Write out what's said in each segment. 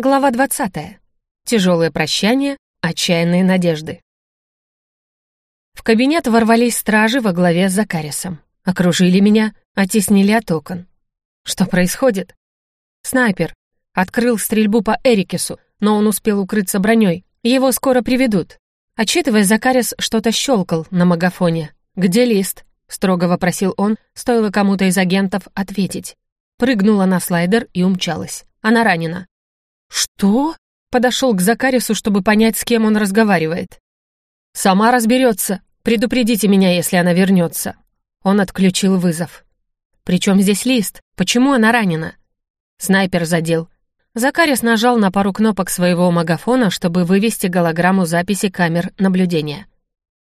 Глава 20. Тяжелое прощание, отчаянные надежды. В кабинет ворвались стражи во главе с Закарисом. Окружили меня, оттеснили от окон. Что происходит? Снайпер. Открыл стрельбу по Эрикесу, но он успел укрыться броней. Его скоро приведут. Отчитывая, Закарис что-то щелкал на магафоне. «Где лист?» — строго вопросил он, стоило кому-то из агентов ответить. Прыгнула на слайдер и умчалась. Она ранена. «Что?» — подошел к Закарису, чтобы понять, с кем он разговаривает. «Сама разберется. Предупредите меня, если она вернется». Он отключил вызов. «Причем здесь лист? Почему она ранена?» Снайпер задел. Закарис нажал на пару кнопок своего магафона, чтобы вывести голограмму записи камер наблюдения.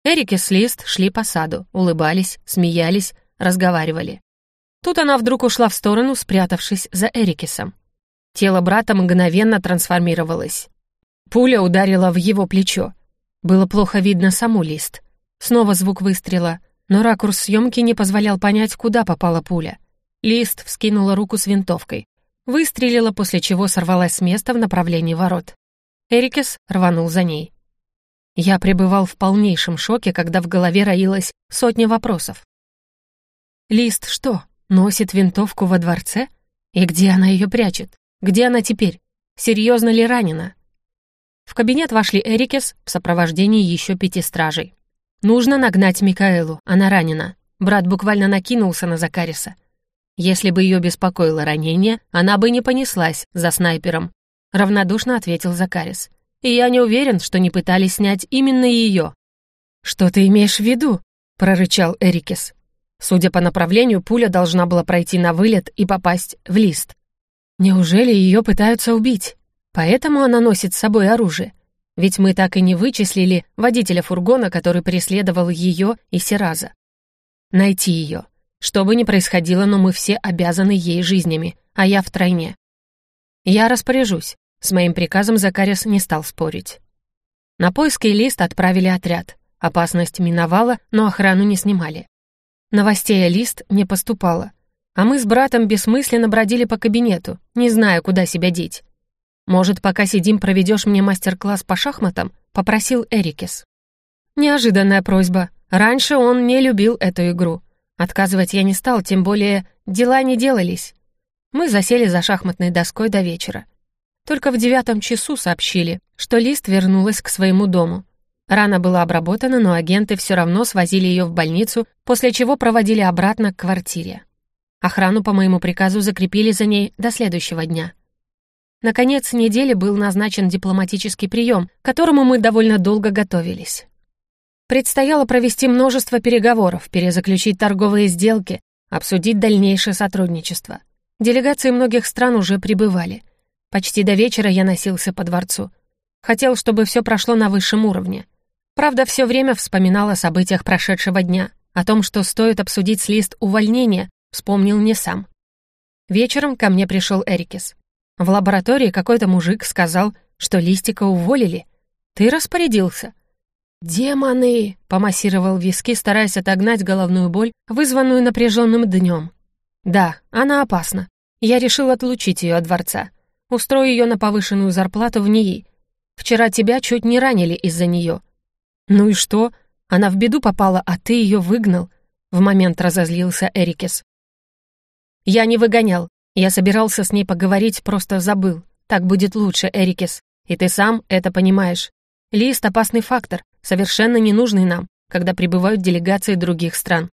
Эрик и Слист шли по саду, улыбались, смеялись, разговаривали. Тут она вдруг ушла в сторону, спрятавшись за Эрикисом. Тело брата мгновенно трансформировалось. Пуля ударила в его плечо. Было плохо видно саму лист. Снова звук выстрела, но ракурс съемки не позволял понять, куда попала пуля. Лист вскинула руку с винтовкой. Выстрелила, после чего сорвалась с места в направлении ворот. Эрикес рванул за ней. Я пребывал в полнейшем шоке, когда в голове роилась сотня вопросов. Лист что, носит винтовку во дворце? И где она ее прячет? Где она теперь? Серьезно ли ранена? В кабинет вошли Эрикес в сопровождении еще пяти стражей. Нужно нагнать Микаэлу, она ранена. Брат буквально накинулся на Закариса. Если бы ее беспокоило ранение, она бы не понеслась за снайпером. Равнодушно ответил Закарис. И я не уверен, что не пытались снять именно ее. «Что ты имеешь в виду?» — прорычал Эрикес. Судя по направлению, пуля должна была пройти на вылет и попасть в лист. Неужели ее пытаются убить? Поэтому она носит с собой оружие. Ведь мы так и не вычислили водителя фургона, который преследовал ее и Сираза. Найти ее. Что бы ни происходило, но мы все обязаны ей жизнями, а я втройне. Я распоряжусь. С моим приказом Закарис не стал спорить. На поиски лист отправили отряд. Опасность миновала, но охрану не снимали. Новостей о лист не поступало а мы с братом бессмысленно бродили по кабинету, не зная, куда себя деть. «Может, пока сидим, проведешь мне мастер-класс по шахматам?» — попросил Эрикес. Неожиданная просьба. Раньше он не любил эту игру. Отказывать я не стал, тем более дела не делались. Мы засели за шахматной доской до вечера. Только в девятом часу сообщили, что Лист вернулась к своему дому. Рана была обработана, но агенты все равно свозили ее в больницу, после чего проводили обратно к квартире. Охрану по моему приказу закрепили за ней до следующего дня. Наконец недели был назначен дипломатический прием, к которому мы довольно долго готовились. Предстояло провести множество переговоров, перезаключить торговые сделки, обсудить дальнейшее сотрудничество. Делегации многих стран уже прибывали. Почти до вечера я носился по дворцу. Хотел, чтобы все прошло на высшем уровне. Правда, все время вспоминал о событиях прошедшего дня, о том, что стоит обсудить с лист увольнения, Вспомнил не сам. Вечером ко мне пришел Эрикес. В лаборатории какой-то мужик сказал, что Листика уволили. Ты распорядился. «Демоны!» — помассировал виски, стараясь отогнать головную боль, вызванную напряженным днем. «Да, она опасна. Я решил отлучить ее от дворца. Устрою ее на повышенную зарплату в НИИ. Вчера тебя чуть не ранили из-за нее». «Ну и что? Она в беду попала, а ты ее выгнал», — в момент разозлился Эрикес. «Я не выгонял. Я собирался с ней поговорить, просто забыл. Так будет лучше, Эрикес. И ты сам это понимаешь. Лист — опасный фактор, совершенно ненужный нам, когда прибывают делегации других стран.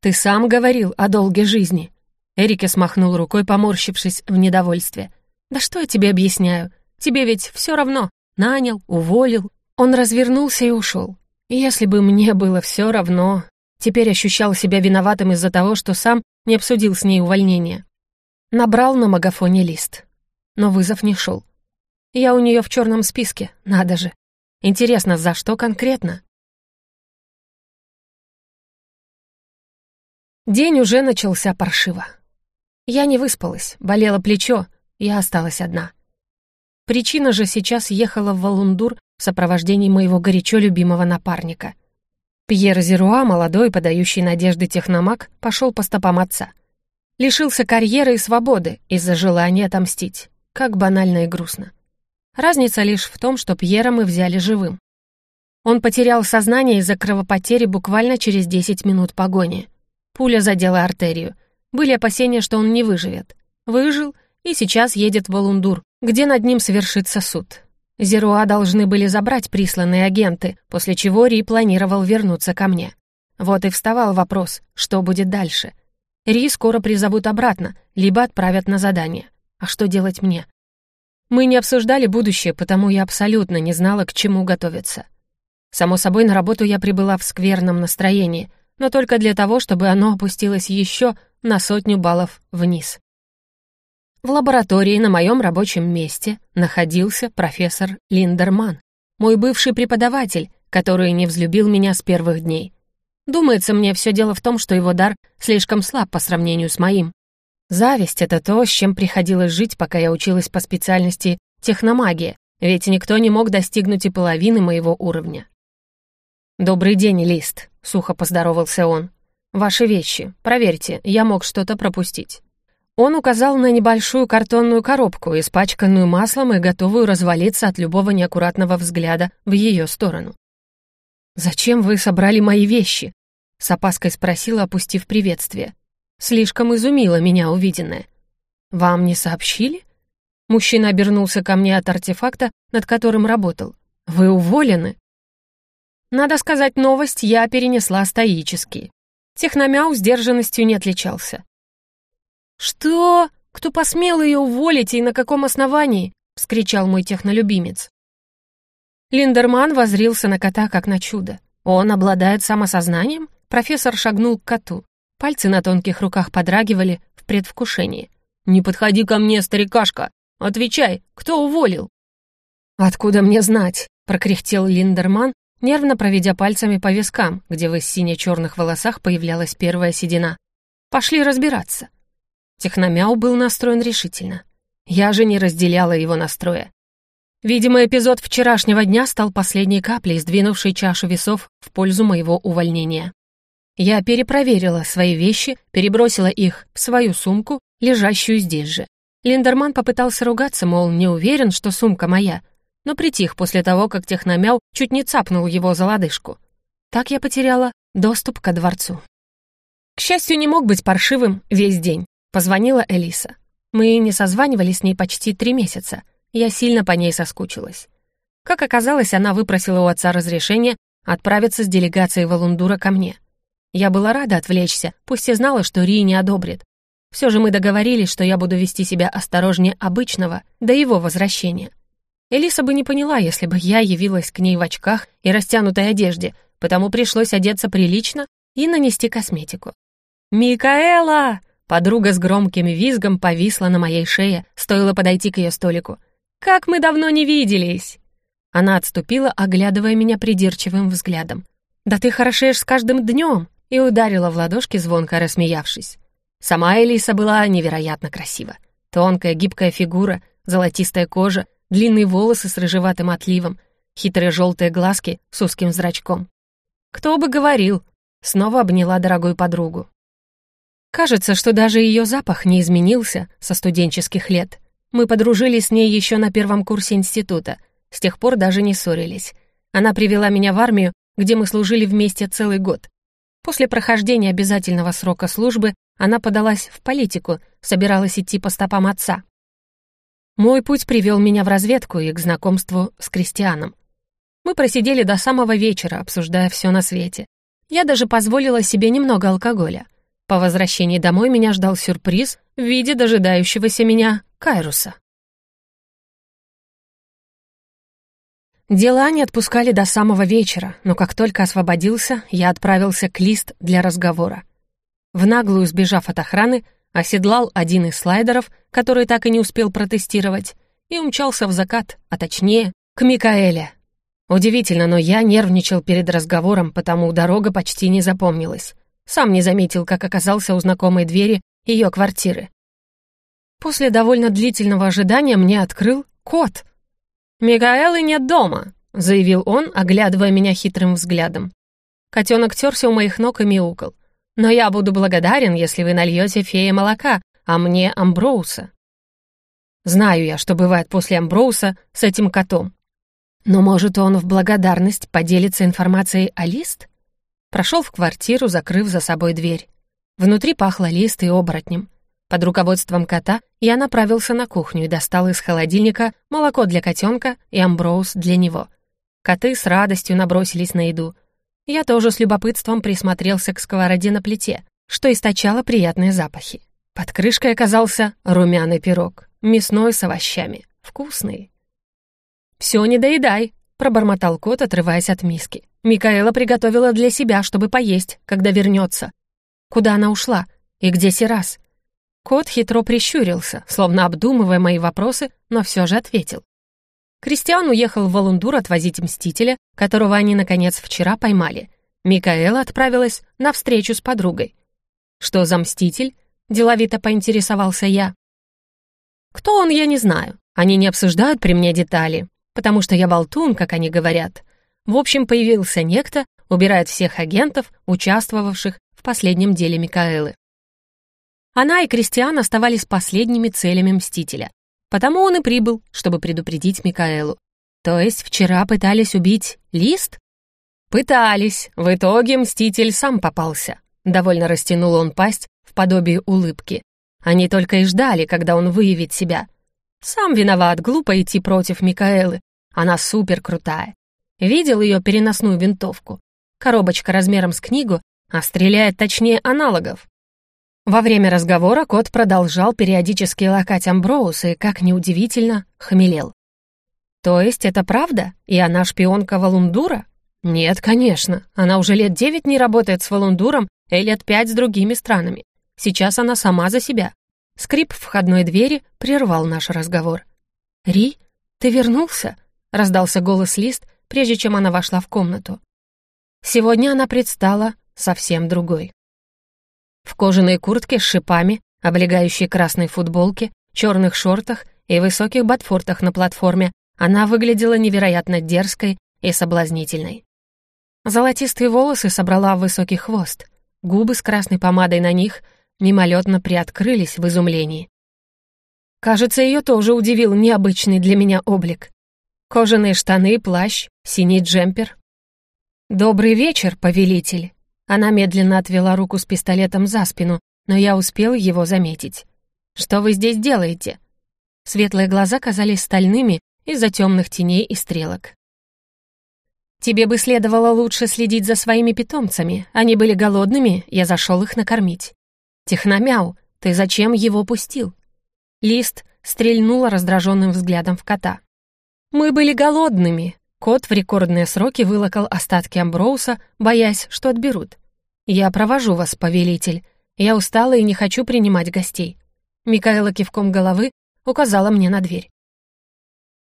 Ты сам говорил о долге жизни». Эрикес махнул рукой, поморщившись в недовольстве. «Да что я тебе объясняю? Тебе ведь все равно. Нанял, уволил». Он развернулся и ушел. Если бы мне было все равно, теперь ощущал себя виноватым из-за того, что сам не обсудил с ней увольнение. Набрал на магафоне лист. Но вызов не шел. Я у нее в черном списке, надо же. Интересно, за что конкретно? День уже начался паршиво. Я не выспалась, болело плечо, я осталась одна. Причина же сейчас ехала в Валундур в сопровождении моего горячо любимого напарника. Пьер Зеруа, молодой, подающий надежды техномаг, пошел по стопам отца. Лишился карьеры и свободы из-за желания отомстить. как банально и грустно. Разница лишь в том, что Пьера мы взяли живым. Он потерял сознание из-за кровопотери буквально через 10 минут погони. Пуля задела артерию. Были опасения, что он не выживет. Выжил и сейчас едет в Алундур, где над ним совершится суд. Зеруа должны были забрать присланные агенты, после чего Ри планировал вернуться ко мне. Вот и вставал вопрос, что будет дальше. Ри скоро призовут обратно, либо отправят на задание. А что делать мне? Мы не обсуждали будущее, потому я абсолютно не знала, к чему готовиться. Само собой, на работу я прибыла в скверном настроении, но только для того, чтобы оно опустилось еще на сотню баллов вниз. В лаборатории на моем рабочем месте находился профессор Линдерман, мой бывший преподаватель, который не взлюбил меня с первых дней. Думается, мне все дело в том, что его дар слишком слаб по сравнению с моим. Зависть — это то, с чем приходилось жить, пока я училась по специальности техномагия, ведь никто не мог достигнуть и половины моего уровня. «Добрый день, Лист», — сухо поздоровался он. «Ваши вещи. Проверьте, я мог что-то пропустить». Он указал на небольшую картонную коробку, испачканную маслом и готовую развалиться от любого неаккуратного взгляда в ее сторону. «Зачем вы собрали мои вещи?» — с опаской спросила, опустив приветствие. Слишком изумило меня увиденное. «Вам не сообщили?» Мужчина обернулся ко мне от артефакта, над которым работал. «Вы уволены?» Надо сказать, новость я перенесла стоически. Техномяу сдержанностью не отличался. «Что? Кто посмел ее уволить и на каком основании?» — вскричал мой технолюбимец. Линдерман возрился на кота как на чудо. Он обладает самосознанием? Профессор шагнул к коту. Пальцы на тонких руках подрагивали в предвкушении. «Не подходи ко мне, старикашка! Отвечай, кто уволил?» «Откуда мне знать?» — прокряхтел Линдерман, нервно проведя пальцами по вискам, где в сине-черных волосах появлялась первая седина. «Пошли разбираться». Техномяу был настроен решительно. Я же не разделяла его настроя. Видимо, эпизод вчерашнего дня стал последней каплей, сдвинувшей чашу весов в пользу моего увольнения. Я перепроверила свои вещи, перебросила их в свою сумку, лежащую здесь же. Линдерман попытался ругаться, мол, не уверен, что сумка моя, но притих после того, как техномяу чуть не цапнул его за лодыжку. Так я потеряла доступ ко дворцу. К счастью, не мог быть паршивым весь день. Позвонила Элиса. Мы не созванивались с ней почти три месяца. Я сильно по ней соскучилась. Как оказалось, она выпросила у отца разрешение отправиться с делегацией Валундура ко мне. Я была рада отвлечься, пусть и знала, что Ри не одобрит. Все же мы договорились, что я буду вести себя осторожнее обычного до его возвращения. Элиса бы не поняла, если бы я явилась к ней в очках и растянутой одежде, потому пришлось одеться прилично и нанести косметику. «Микаэла!» Подруга с громким визгом повисла на моей шее, стоило подойти к ее столику. «Как мы давно не виделись!» Она отступила, оглядывая меня придирчивым взглядом. «Да ты хорошеешь с каждым днем!» и ударила в ладошки, звонко рассмеявшись. Сама Элиса была невероятно красива. Тонкая, гибкая фигура, золотистая кожа, длинные волосы с рыжеватым отливом, хитрые желтые глазки с узким зрачком. «Кто бы говорил!» Снова обняла дорогую подругу. Кажется, что даже ее запах не изменился со студенческих лет. Мы подружились с ней еще на первом курсе института, с тех пор даже не ссорились. Она привела меня в армию, где мы служили вместе целый год. После прохождения обязательного срока службы она подалась в политику, собиралась идти по стопам отца. Мой путь привел меня в разведку и к знакомству с крестьяном. Мы просидели до самого вечера, обсуждая все на свете. Я даже позволила себе немного алкоголя. По возвращении домой меня ждал сюрприз в виде дожидающегося меня Кайруса. Дела не отпускали до самого вечера, но как только освободился, я отправился к лист для разговора. В наглую сбежав от охраны, оседлал один из слайдеров, который так и не успел протестировать, и умчался в закат, а точнее, к Микаэле. Удивительно, но я нервничал перед разговором, потому дорога почти не запомнилась. Сам не заметил, как оказался у знакомой двери ее квартиры. После довольно длительного ожидания мне открыл кот. «Микаэлы нет дома», — заявил он, оглядывая меня хитрым взглядом. Котенок терся у моих ног и мяукал. «Но я буду благодарен, если вы нальете фее молока, а мне амброуса». Знаю я, что бывает после Амброуса с этим котом. Но, может, он в благодарность поделится информацией о Лист? Прошел в квартиру, закрыв за собой дверь. Внутри пахло лист и оборотнем. Под руководством кота я направился на кухню и достал из холодильника молоко для котенка и амброуз для него. Коты с радостью набросились на еду. Я тоже с любопытством присмотрелся к сковороде на плите, что источало приятные запахи. Под крышкой оказался румяный пирог, мясной с овощами, вкусный. «Все, не доедай», — пробормотал кот, отрываясь от миски. «Микаэла приготовила для себя, чтобы поесть, когда вернется. Куда она ушла? И где Сирас?» Кот хитро прищурился, словно обдумывая мои вопросы, но все же ответил. Кристиан уехал в Валундур отвозить Мстителя, которого они, наконец, вчера поймали. Микаэла отправилась на встречу с подругой. «Что за Мститель?» — деловито поинтересовался я. «Кто он, я не знаю. Они не обсуждают при мне детали, потому что я болтун, как они говорят. В общем, появился некто, убирает всех агентов, участвовавших в последнем деле Микаэлы. Она и Кристиан оставались последними целями Мстителя. Потому он и прибыл, чтобы предупредить Микаэлу. То есть вчера пытались убить Лист? Пытались. В итоге Мститель сам попался. Довольно растянул он пасть в подобии улыбки. Они только и ждали, когда он выявит себя. Сам виноват, глупо идти против Микаэлы. Она супер крутая. Видел ее переносную винтовку. Коробочка размером с книгу, а стреляет точнее аналогов. Во время разговора кот продолжал периодически лакать Амброуз и, как неудивительно, хмелел. «То есть это правда? И она шпионка Валундура?» «Нет, конечно. Она уже лет девять не работает с Валундуром и лет пять с другими странами. Сейчас она сама за себя». Скрип входной двери прервал наш разговор. «Ри, ты вернулся?» — раздался голос Лист, прежде чем она вошла в комнату. Сегодня она предстала совсем другой. В кожаной куртке с шипами, облегающей красной футболке, черных шортах и высоких ботфортах на платформе она выглядела невероятно дерзкой и соблазнительной. Золотистые волосы собрала в высокий хвост, губы с красной помадой на них мимолетно приоткрылись в изумлении. Кажется, ее тоже удивил необычный для меня облик. Кожаные штаны, плащ, синий джемпер. «Добрый вечер, повелитель!» Она медленно отвела руку с пистолетом за спину, но я успел его заметить. «Что вы здесь делаете?» Светлые глаза казались стальными из-за темных теней и стрелок. «Тебе бы следовало лучше следить за своими питомцами. Они были голодными, я зашел их накормить». «Техномяу, ты зачем его пустил?» Лист стрельнула раздраженным взглядом в кота. «Мы были голодными». Кот в рекордные сроки вылокал остатки амброуса, боясь, что отберут. «Я провожу вас, повелитель. Я устала и не хочу принимать гостей». Микаэла кивком головы указала мне на дверь.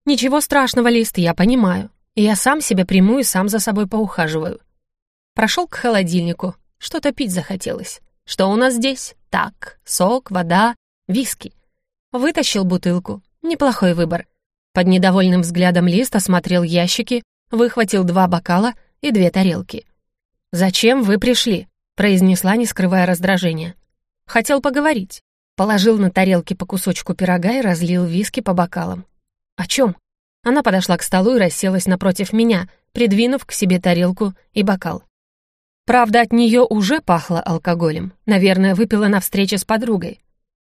«Ничего страшного, Лист, я понимаю. Я сам себя приму и сам за собой поухаживаю». Прошел к холодильнику. Что-то пить захотелось. Что у нас здесь? Так, сок, вода, виски. Вытащил бутылку. Неплохой выбор. Под недовольным взглядом Лист осмотрел ящики, выхватил два бокала и две тарелки. «Зачем вы пришли?» — произнесла, не скрывая раздражения. «Хотел поговорить». Положил на тарелки по кусочку пирога и разлил виски по бокалам. «О чем?» Она подошла к столу и расселась напротив меня, придвинув к себе тарелку и бокал. Правда, от нее уже пахло алкоголем. Наверное, выпила на встрече с подругой.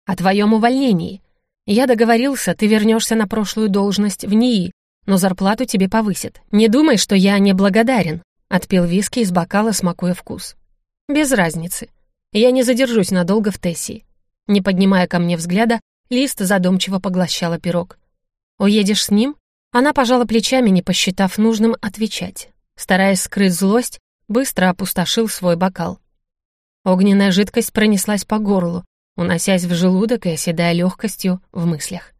О твоем увольнении. Я договорился, ты вернешься на прошлую должность в НИИ, но зарплату тебе повысят. Не думай, что я неблагодарен. Отпил виски из бокала, смакуя вкус. «Без разницы. Я не задержусь надолго в Тессии». Не поднимая ко мне взгляда, Лист задумчиво поглощала пирог. «Уедешь с ним?» Она пожала плечами, не посчитав нужным отвечать. Стараясь скрыть злость, быстро опустошил свой бокал. Огненная жидкость пронеслась по горлу, уносясь в желудок и оседая легкостью в мыслях.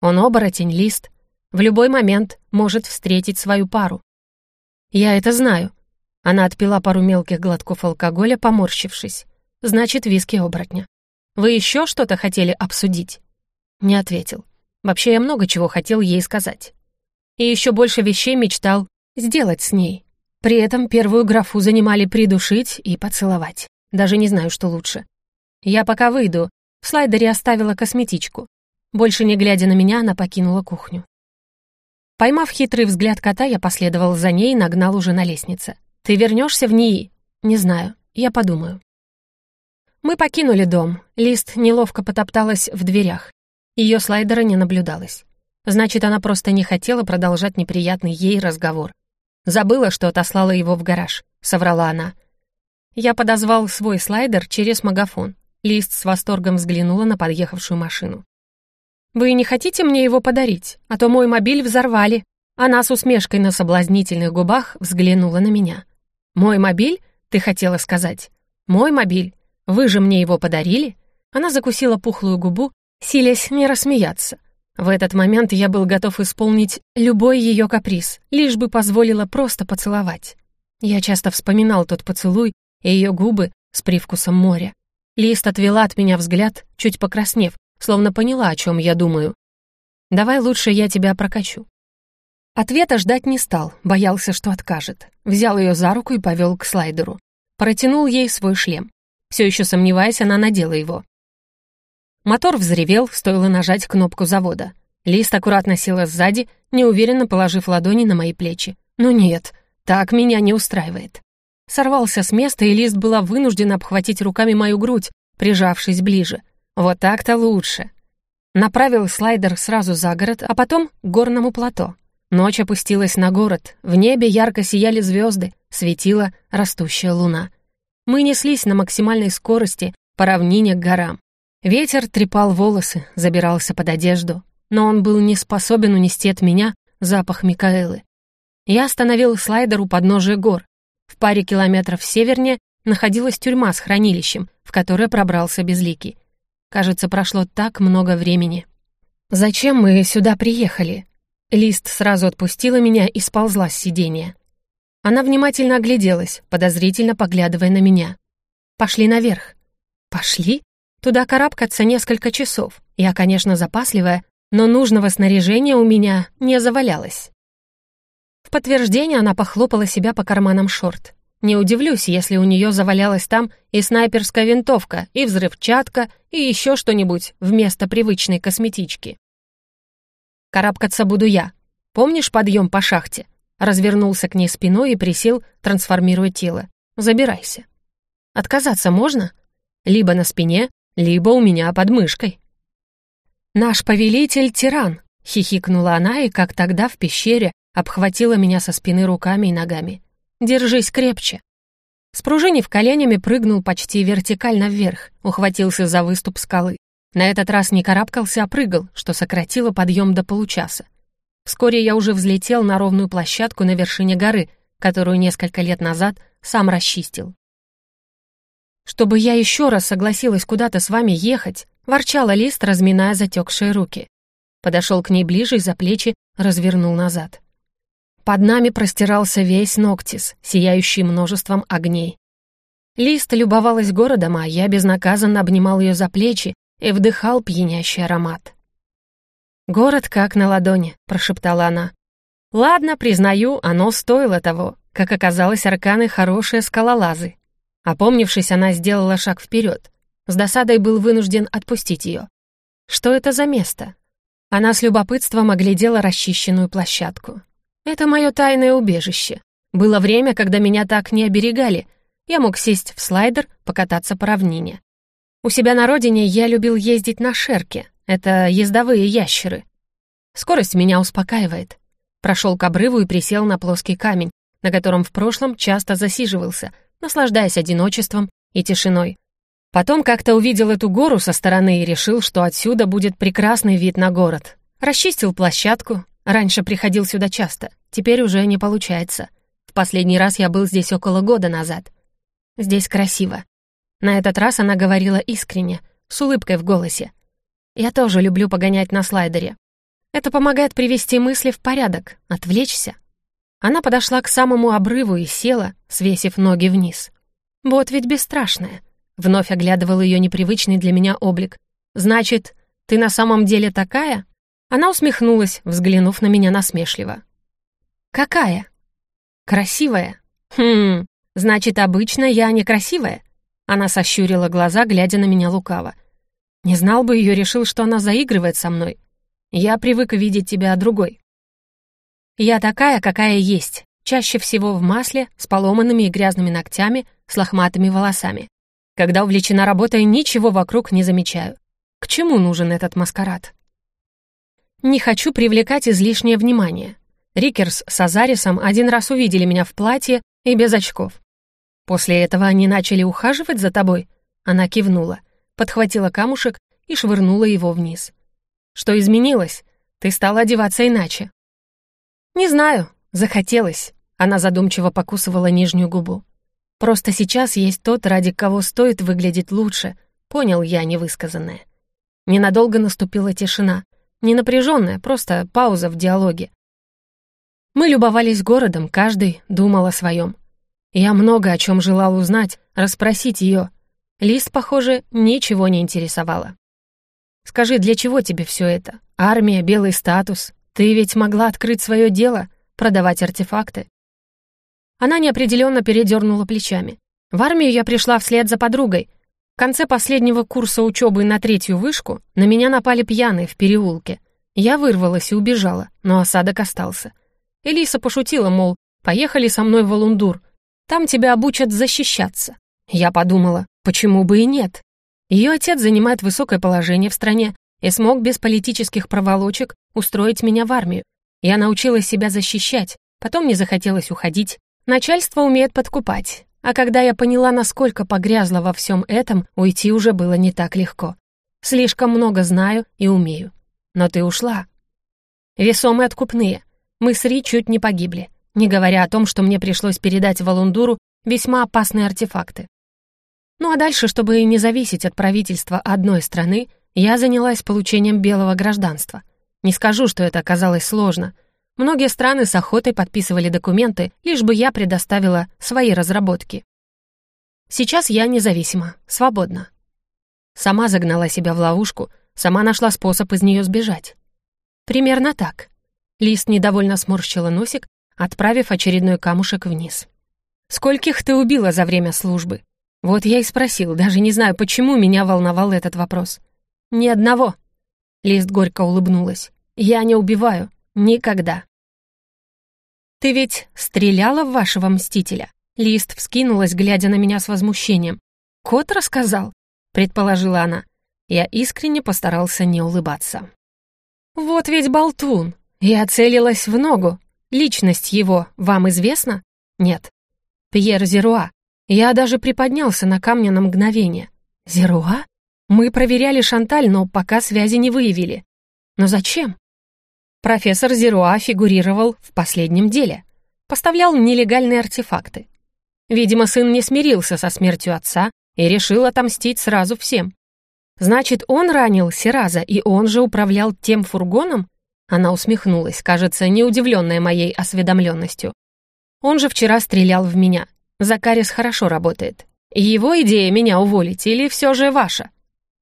Он оборотень, Лист. В любой момент может встретить свою пару. «Я это знаю». Она отпила пару мелких глотков алкоголя, поморщившись. «Значит, виски оборотня. Вы еще что-то хотели обсудить?» Не ответил. Вообще, я много чего хотел ей сказать. И еще больше вещей мечтал сделать с ней. При этом первую графу занимали придушить и поцеловать. Даже не знаю, что лучше. Я пока выйду. В слайдере оставила косметичку. Больше не глядя на меня, она покинула кухню. Поймав хитрый взгляд кота, я последовал за ней и нагнал уже на лестнице. «Ты вернешься в НИИ?» «Не знаю. Я подумаю». Мы покинули дом. Лист неловко потопталась в дверях. Ее слайдера не наблюдалось. Значит, она просто не хотела продолжать неприятный ей разговор. Забыла, что отослала его в гараж, соврала она. Я подозвал свой слайдер через магафон. Лист с восторгом взглянула на подъехавшую машину. «Вы не хотите мне его подарить? А то мой мобиль взорвали». Она с усмешкой на соблазнительных губах взглянула на меня. «Мой мобиль? Ты хотела сказать?» «Мой мобиль? Вы же мне его подарили?» Она закусила пухлую губу, силясь не рассмеяться. В этот момент я был готов исполнить любой ее каприз, лишь бы позволила просто поцеловать. Я часто вспоминал тот поцелуй и ее губы с привкусом моря. Лист отвела от меня взгляд, чуть покраснев, словно поняла, о чем я думаю. «Давай лучше я тебя прокачу». Ответа ждать не стал, боялся, что откажет. Взял ее за руку и повел к слайдеру. Протянул ей свой шлем. Все еще сомневаясь, она надела его. Мотор взревел, стоило нажать кнопку завода. Лист аккуратно села сзади, неуверенно положив ладони на мои плечи. «Ну нет, так меня не устраивает». Сорвался с места, и Лист была вынуждена обхватить руками мою грудь, прижавшись ближе. Вот так-то лучше. Направил слайдер сразу за город, а потом к горному плато. Ночь опустилась на город, в небе ярко сияли звезды, светила растущая луна. Мы неслись на максимальной скорости по равнине к горам. Ветер трепал волосы, забирался под одежду, но он был не способен унести от меня запах Микаэлы. Я остановил слайдер у подножия гор. В паре километров севернее находилась тюрьма с хранилищем, в которое пробрался Безликий. Кажется, прошло так много времени. «Зачем мы сюда приехали?» Лист сразу отпустила меня и сползла с сиденья. Она внимательно огляделась, подозрительно поглядывая на меня. «Пошли наверх». «Пошли?» Туда карабкаться несколько часов. Я, конечно, запасливая, но нужного снаряжения у меня не завалялось. В подтверждение она похлопала себя по карманам шорт. Не удивлюсь, если у нее завалялась там и снайперская винтовка, и взрывчатка, и еще что-нибудь вместо привычной косметички. Карабкаться буду я. Помнишь подъем по шахте? Развернулся к ней спиной и присел, трансформируя тело. Забирайся. Отказаться можно? Либо на спине, либо у меня под мышкой. «Наш повелитель — тиран», — хихикнула она и, как тогда в пещере, обхватила меня со спины руками и ногами. Держись крепче». Спружинив коленями, прыгнул почти вертикально вверх, ухватился за выступ скалы. На этот раз не карабкался, а прыгал, что сократило подъем до получаса. Вскоре я уже взлетел на ровную площадку на вершине горы, которую несколько лет назад сам расчистил. «Чтобы я еще раз согласилась куда-то с вами ехать», ворчала Лист, разминая затекшие руки. Подошел к ней ближе и за плечи развернул назад. Под нами простирался весь Ноктис, сияющий множеством огней. Лист любовалась городом, а я безнаказанно обнимал ее за плечи и вдыхал пьянящий аромат. «Город как на ладони», — прошептала она. «Ладно, признаю, оно стоило того. Как оказалось, арканы — хорошие скалолазы». Опомнившись, она сделала шаг вперед. С досадой был вынужден отпустить ее. «Что это за место?» Она с любопытством оглядела расчищенную площадку. Это мое тайное убежище. Было время, когда меня так не оберегали. Я мог сесть в слайдер, покататься по равнине. У себя на родине я любил ездить на шерке. Это ездовые ящеры. Скорость меня успокаивает. Прошел к обрыву и присел на плоский камень, на котором в прошлом часто засиживался, наслаждаясь одиночеством и тишиной. Потом как-то увидел эту гору со стороны и решил, что отсюда будет прекрасный вид на город. Расчистил площадку, Раньше приходил сюда часто, теперь уже не получается. В последний раз я был здесь около года назад. Здесь красиво. На этот раз она говорила искренне, с улыбкой в голосе. Я тоже люблю погонять на слайдере. Это помогает привести мысли в порядок, отвлечься. Она подошла к самому обрыву и села, свесив ноги вниз. Вот ведь бесстрашная. Вновь оглядывал ее непривычный для меня облик. «Значит, ты на самом деле такая?» Она усмехнулась, взглянув на меня насмешливо. «Какая?» «Красивая». «Хм, значит, обычно я некрасивая?» Она сощурила глаза, глядя на меня лукаво. Не знал бы ее, решил, что она заигрывает со мной. Я привык видеть тебя другой. Я такая, какая есть, чаще всего в масле, с поломанными и грязными ногтями, с лохматыми волосами. Когда увлечена работой, ничего вокруг не замечаю. К чему нужен этот маскарад? Не хочу привлекать излишнее внимание. Рикерс с Азарисом один раз увидели меня в платье и без очков. После этого они начали ухаживать за тобой. Она кивнула, подхватила камушек и швырнула его вниз. Что изменилось? Ты стала одеваться иначе. Не знаю, захотелось. Она задумчиво покусывала нижнюю губу. Просто сейчас есть тот, ради кого стоит выглядеть лучше, понял я невысказанное. Ненадолго наступила тишина, не напряженная, просто пауза в диалоге. Мы любовались городом, каждый думал о своем. Я много о чем желал узнать, расспросить ее. Лист, похоже, ничего не интересовало. «Скажи, для чего тебе все это? Армия, белый статус? Ты ведь могла открыть свое дело, продавать артефакты?» Она неопределенно передернула плечами. «В армию я пришла вслед за подругой. В конце последнего курса учебы на третью вышку на меня напали пьяные в переулке. Я вырвалась и убежала, но осадок остался. Элиса пошутила, мол, поехали со мной в Алундур. Там тебя обучат защищаться. Я подумала, почему бы и нет? Ее отец занимает высокое положение в стране и смог без политических проволочек устроить меня в армию. Я научилась себя защищать, потом не захотелось уходить. Начальство умеет подкупать. А когда я поняла, насколько погрязла во всем этом, уйти уже было не так легко. Слишком много знаю и умею. Но ты ушла. Весомые откупные. Мы с Ри чуть не погибли, не говоря о том, что мне пришлось передать Валундуру весьма опасные артефакты. Ну а дальше, чтобы не зависеть от правительства одной страны, я занялась получением белого гражданства. Не скажу, что это оказалось сложно. Многие страны с охотой подписывали документы, лишь бы я предоставила свои разработки. Сейчас я независима, свободна. Сама загнала себя в ловушку, сама нашла способ из нее сбежать. Примерно так. Лист недовольно сморщила носик, отправив очередной камушек вниз. «Скольких ты убила за время службы?» Вот я и спросил, даже не знаю, почему меня волновал этот вопрос. «Ни одного». Лист горько улыбнулась. «Я не убиваю. Никогда». «Ты ведь стреляла в вашего мстителя?» Лист вскинулась, глядя на меня с возмущением. «Кот рассказал?» — предположила она. Я искренне постарался не улыбаться. «Вот ведь болтун! Я целилась в ногу. Личность его вам известна? Нет. Пьер Зеруа. Я даже приподнялся на камне на мгновение. Зеруа? Мы проверяли Шанталь, но пока связи не выявили. Но зачем? Профессор Зеруа фигурировал в последнем деле. Поставлял нелегальные артефакты. Видимо, сын не смирился со смертью отца и решил отомстить сразу всем. Значит, он ранил Сираза, и он же управлял тем фургоном, она усмехнулась, кажется, не удивленная моей осведомленностью. Он же вчера стрелял в меня. Закарис хорошо работает. Его идея меня уволить или все же ваша?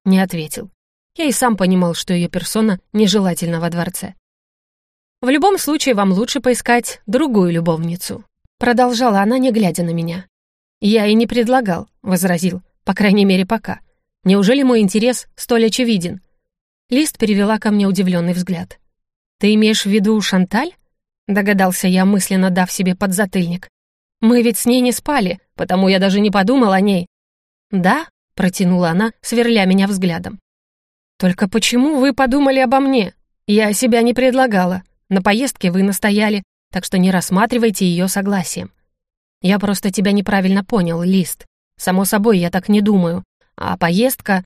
Не ответил. Я и сам понимал, что ее персона нежелательна во дворце. В любом случае, вам лучше поискать другую любовницу. Продолжала она, не глядя на меня. «Я и не предлагал», — возразил, по крайней мере, пока. «Неужели мой интерес столь очевиден?» Лист перевела ко мне удивленный взгляд. «Ты имеешь в виду Шанталь?» Догадался я, мысленно дав себе подзатыльник. «Мы ведь с ней не спали, потому я даже не подумал о ней». «Да?» — протянула она, сверля меня взглядом. «Только почему вы подумали обо мне? Я себя не предлагала. На поездке вы настояли, так что не рассматривайте ее согласием. Я просто тебя неправильно понял, Лист. Само собой, я так не думаю. А поездка...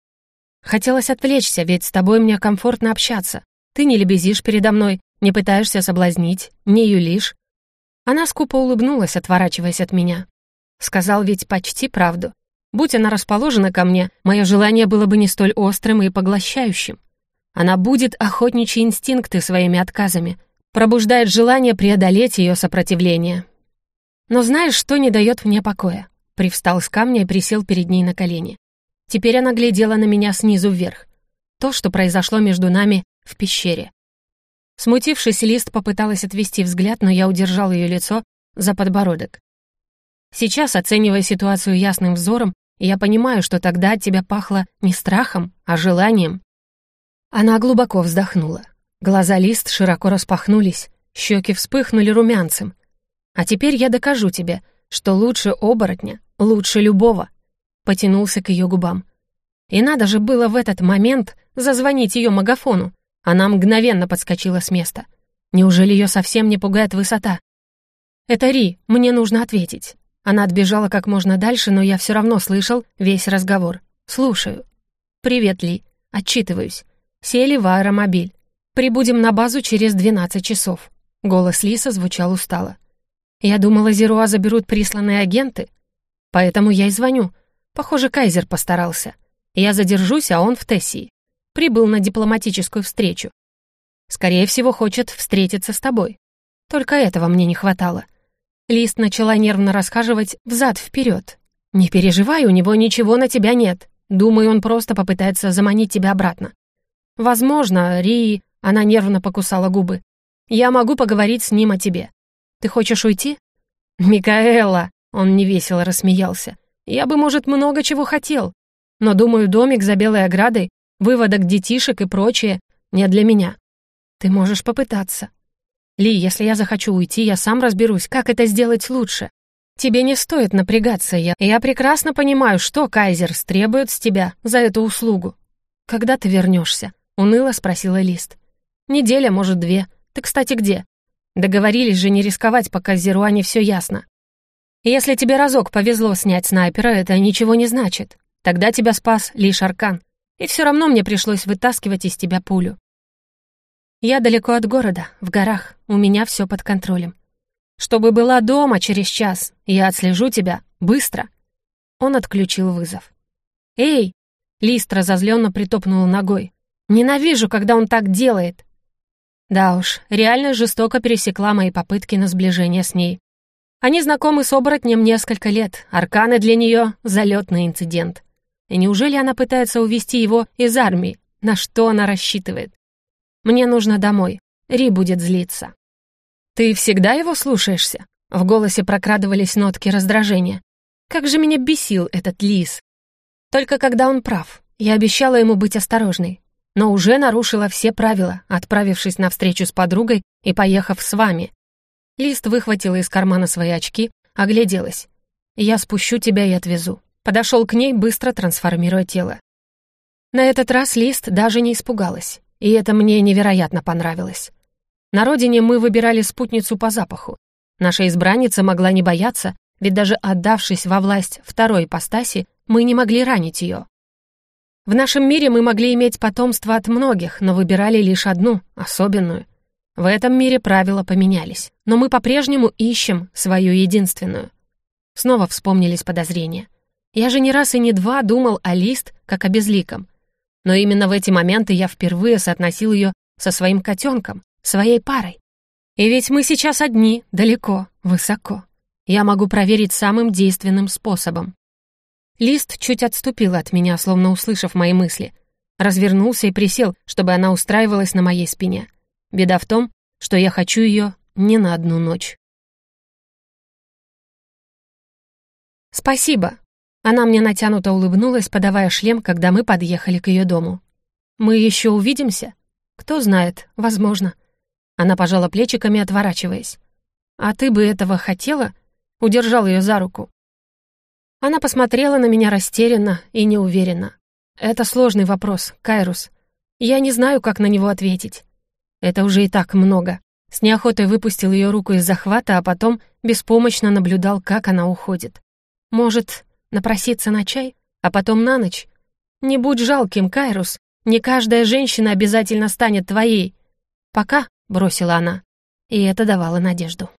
Хотелось отвлечься, ведь с тобой мне комфортно общаться. Ты не лебезишь передо мной, не пытаешься соблазнить, не юлишь». Она скупо улыбнулась, отворачиваясь от меня. Сказал ведь почти правду. Будь она расположена ко мне, мое желание было бы не столь острым и поглощающим. Она будет охотничьи инстинкты своими отказами, пробуждает желание преодолеть ее сопротивление. Но знаешь, что не дает мне покоя? Привстал с камня и присел перед ней на колени. Теперь она глядела на меня снизу вверх. То, что произошло между нами, в пещере. Смутившись, Лист попыталась отвести взгляд, но я удержал ее лицо за подбородок. Сейчас, оценивая ситуацию ясным взором, Я понимаю, что тогда от тебя пахло не страхом, а желанием». Она глубоко вздохнула. Глаза Лист широко распахнулись, щеки вспыхнули румянцем. «А теперь я докажу тебе, что лучше оборотня, лучше любого», потянулся к ее губам. И надо же было в этот момент зазвонить ее магафону. Она мгновенно подскочила с места. Неужели ее совсем не пугает высота? «Это Ри, мне нужно ответить». Она отбежала как можно дальше, но я все равно слышал весь разговор. «Слушаю». «Привет, Ли. Отчитываюсь. Сели в аэромобиль. Прибудем на базу через 12 часов». Голос Лиса звучал устало. «Я думала, Зеруа заберут присланные агенты. Поэтому я и звоню. Похоже, Кайзер постарался. Я задержусь, а он в Тессии. Прибыл на дипломатическую встречу. Скорее всего, хочет встретиться с тобой. Только этого мне не хватало. Лист начала нервно расхаживать взад-вперед. «Не переживай, у него ничего на тебя нет. Думаю, он просто попытается заманить тебя обратно. Возможно, Ри...» Она нервно покусала губы. «Я могу поговорить с ним о тебе. Ты хочешь уйти?» «Микаэла!» Он невесело рассмеялся. «Я бы, может, много чего хотел. Но, думаю, домик за белой оградой, выводок детишек и прочее не для меня. Ты можешь попытаться. Ли, если я захочу уйти, я сам разберусь, как это сделать лучше. Тебе не стоит напрягаться, я, я прекрасно понимаю, что Кайзер требует с тебя за эту услугу. Когда ты вернешься? уныло спросила Лист. Неделя, может, две. Ты, кстати, где? Договорились же не рисковать, пока Зеруане все ясно. Если тебе разок повезло снять снайпера, это ничего не значит. Тогда тебя спас лишь Аркан, и все равно мне пришлось вытаскивать из тебя пулю. Я далеко от города, в горах, у меня все под контролем. Чтобы была дома через час, я отслежу тебя, быстро. Он отключил вызов. «Эй!» — Лист разозленно притопнул ногой. «Ненавижу, когда он так делает!» Да уж, реально жестоко пересекла мои попытки на сближение с ней. Они знакомы с оборотнем несколько лет, арканы для нее — залетный инцидент. И неужели она пытается увести его из армии? На что она рассчитывает? Мне нужно домой. Ри будет злиться. Ты всегда его слушаешься? В голосе прокрадывались нотки раздражения. Как же меня бесил этот лис. Только когда он прав. Я обещала ему быть осторожной, но уже нарушила все правила, отправившись на встречу с подругой и поехав с вами. Лист выхватила из кармана свои очки, огляделась. «Я спущу тебя и отвезу. Подошел к ней, быстро трансформируя тело. На этот раз Лист даже не испугалась, и это мне невероятно понравилось. На родине мы выбирали спутницу по запаху. Наша избранница могла не бояться, ведь даже отдавшись во власть второй ипостаси, мы не могли ранить ее. В нашем мире мы могли иметь потомство от многих, но выбирали лишь одну, особенную. В этом мире правила поменялись, но мы по-прежнему ищем свою единственную. Снова вспомнились подозрения — я же не раз и не два думал о Лист как о безликом. Но именно в эти моменты я впервые соотносил ее со своим котенком, своей парой. И ведь мы сейчас одни, далеко, высоко. Я могу проверить самым действенным способом. Лист чуть отступил от меня, словно услышав мои мысли. Развернулся и присел, чтобы она устраивалась на моей спине. Беда в том, что я хочу ее не на одну ночь. «Спасибо», она мне натянуто улыбнулась, подавая шлем, когда мы подъехали к ее дому. «Мы еще увидимся?» «Кто знает, возможно». Она пожала плечиками, отворачиваясь. «А ты бы этого хотела?» Удержал ее за руку. Она посмотрела на меня растерянно и неуверенно. «Это сложный вопрос, Кайрус. Я не знаю, как на него ответить. Это уже и так много». С неохотой выпустил ее руку из захвата, а потом беспомощно наблюдал, как она уходит. «Может, Напроситься на чай, а потом на ночь? Не будь жалким, Кайрус, не каждая женщина обязательно станет твоей. Пока, — бросила она, и это давало надежду.